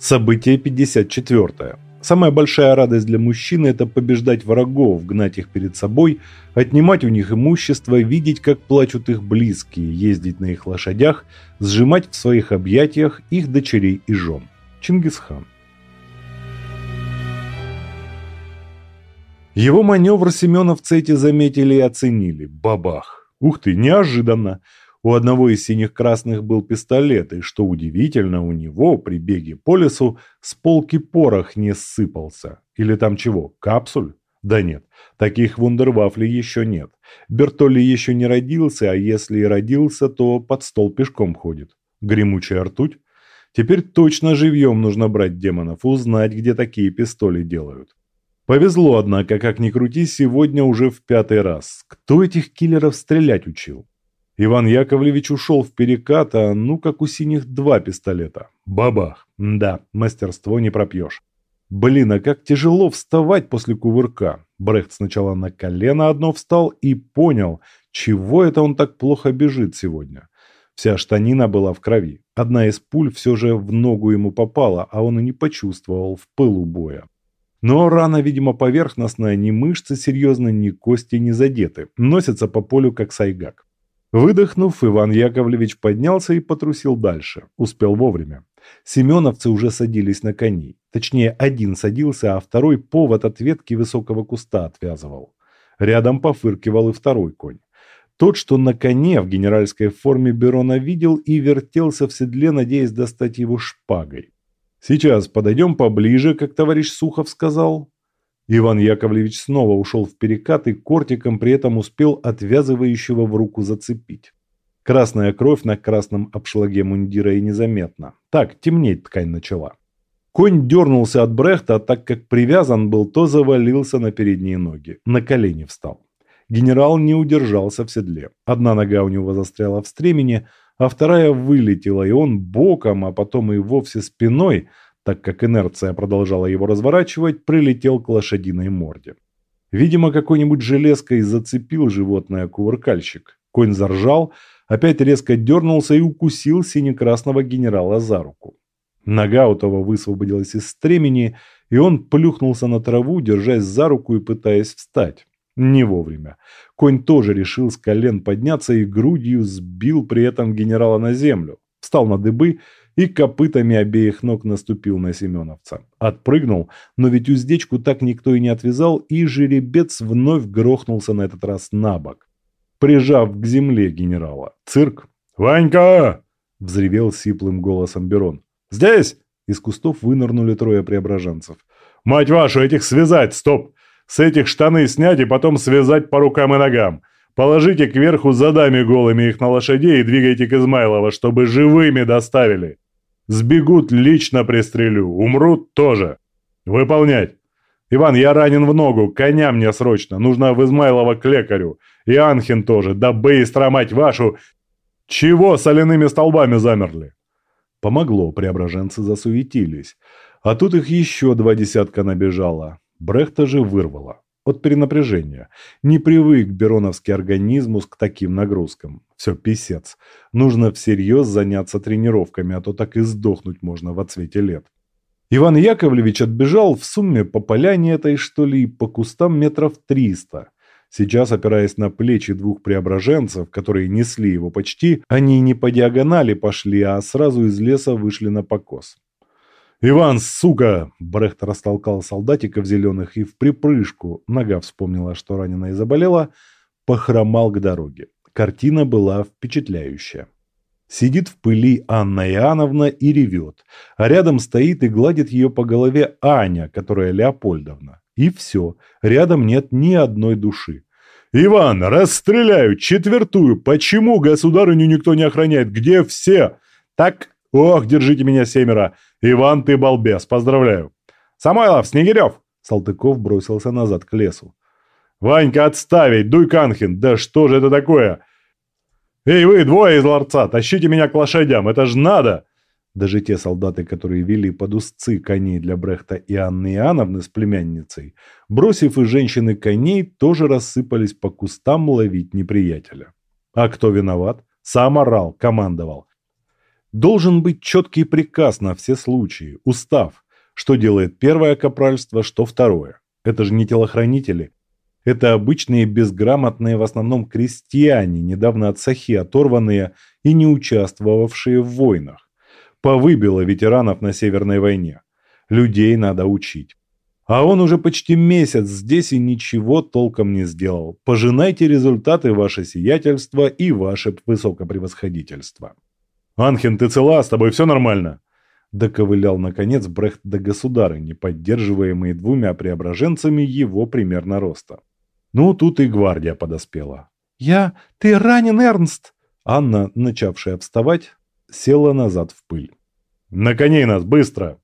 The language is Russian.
Событие 54. Самая большая радость для мужчины – это побеждать врагов, гнать их перед собой, отнимать у них имущество, видеть, как плачут их близкие, ездить на их лошадях, сжимать в своих объятиях их дочерей и жен. Чингисхан. Его маневр семеновцы эти заметили и оценили. Бабах! Ух ты, неожиданно! У одного из синих-красных был пистолет, и, что удивительно, у него при беге по лесу с полки порох не ссыпался. Или там чего, капсуль? Да нет, таких вундервафлей еще нет. Бертолли еще не родился, а если и родился, то под стол пешком ходит. Гремучая ртуть? Теперь точно живьем нужно брать демонов, узнать, где такие пистоли делают. Повезло, однако, как ни крути, сегодня уже в пятый раз. Кто этих киллеров стрелять учил? Иван Яковлевич ушел в перекат, а ну как у синих два пистолета. Бабах. Да, мастерство не пропьешь. Блин, а как тяжело вставать после кувырка. Брехт сначала на колено одно встал и понял, чего это он так плохо бежит сегодня. Вся штанина была в крови. Одна из пуль все же в ногу ему попала, а он и не почувствовал в пылу боя. Но рана, видимо, поверхностная, ни мышцы серьезно, ни кости не задеты. Носится по полю, как сайгак. Выдохнув, Иван Яковлевич поднялся и потрусил дальше. Успел вовремя. Семеновцы уже садились на коней. Точнее, один садился, а второй повод от ветки высокого куста отвязывал. Рядом пофыркивал и второй конь. Тот, что на коне в генеральской форме Берона видел и вертелся в седле, надеясь достать его шпагой. «Сейчас подойдем поближе», как товарищ Сухов сказал. Иван Яковлевич снова ушел в перекат и кортиком при этом успел отвязывающего в руку зацепить. Красная кровь на красном обшлаге мундира и незаметно. Так, темнеть ткань начала. Конь дернулся от Брехта, а так как привязан был, то завалился на передние ноги. На колени встал. Генерал не удержался в седле. Одна нога у него застряла в стремени, а вторая вылетела, и он боком, а потом и вовсе спиной – так как инерция продолжала его разворачивать, прилетел к лошадиной морде. Видимо, какой-нибудь железкой зацепил животное кувыркальщик. Конь заржал, опять резко дернулся и укусил синекрасного генерала за руку. Нога у того высвободилась из стремени, и он плюхнулся на траву, держась за руку и пытаясь встать. Не вовремя. Конь тоже решил с колен подняться и грудью сбил при этом генерала на землю. Встал на дыбы и копытами обеих ног наступил на Семеновца. Отпрыгнул, но ведь уздечку так никто и не отвязал, и жеребец вновь грохнулся на этот раз на бок, прижав к земле генерала. Цирк. «Ванька!» – взревел сиплым голосом Берон. «Здесь!» – из кустов вынырнули трое преображенцев. «Мать вашу, этих связать! Стоп! С этих штаны снять и потом связать по рукам и ногам! Положите кверху задами голыми их на лошадей и двигайте к Измайлова, чтобы живыми доставили. Сбегут, лично пристрелю. Умрут тоже. Выполнять. Иван, я ранен в ногу. Коня мне срочно. Нужно в Измайлова к лекарю. И Анхин тоже. Да быстро, мать вашу. Чего соляными столбами замерли? Помогло, преображенцы засуетились. А тут их еще два десятка набежало. Брехта же вырвало от перенапряжения. Не привык Бероновский организм к таким нагрузкам. Все, писец. Нужно всерьез заняться тренировками, а то так и сдохнуть можно в отсвете лет. Иван Яковлевич отбежал в сумме по поляне этой, что ли, по кустам метров триста. Сейчас, опираясь на плечи двух преображенцев, которые несли его почти, они не по диагонали пошли, а сразу из леса вышли на покос. «Иван, сука!» Брехт растолкал солдатиков зеленых и в припрыжку, нога вспомнила, что ранена и заболела, похромал к дороге. Картина была впечатляющая. Сидит в пыли Анна Иоанновна и ревет, а рядом стоит и гладит ее по голове Аня, которая Леопольдовна. И все, рядом нет ни одной души. «Иван, расстреляю, четвертую! Почему государыню никто не охраняет? Где все?» «Так, ох, держите меня семеро! Иван, ты балбес, поздравляю. Самойлов, Снегирев! Салтыков бросился назад к лесу. Ванька, отставить, дуй Канхин, да что же это такое? Эй, вы, двое из ларца, тащите меня к лошадям, это ж надо! Даже те солдаты, которые вели под узцы коней для Брехта и Анны Иоанновны с племянницей, бросив и женщины коней, тоже рассыпались по кустам ловить неприятеля. А кто виноват? Сам орал, командовал. Должен быть четкий приказ на все случаи, устав, что делает первое капральство, что второе. Это же не телохранители. Это обычные безграмотные в основном крестьяне, недавно от сахи оторванные и не участвовавшие в войнах. Повыбило ветеранов на Северной войне. Людей надо учить. А он уже почти месяц здесь и ничего толком не сделал. Пожинайте результаты ваше сиятельство и ваше высокопревосходительство. «Анхен, ты цела? С тобой все нормально?» Доковылял, наконец, Брехт до государыни, поддерживаемый двумя преображенцами его примерно роста. Ну, тут и гвардия подоспела. «Я... Ты ранен, Эрнст!» Анна, начавшая вставать, села назад в пыль. «На коней нас, быстро!»